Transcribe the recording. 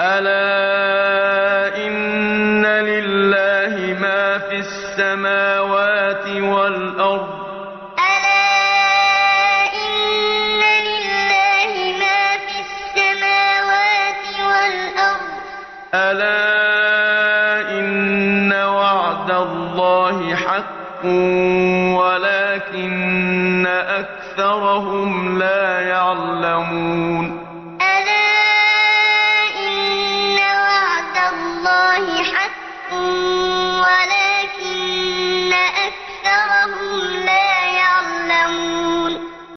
أَلَا إِنَّ لِلَّهِ مَا فِي السَّمَاوَاتِ وَالْأَرْضِ ۚ أَلَا إِنَّ وَعْدَ اللَّهِ حَقٌّ وَلَٰكِنَّ أَكْثَرَهُمْ لَا يَعْلَمُونَ Thank you.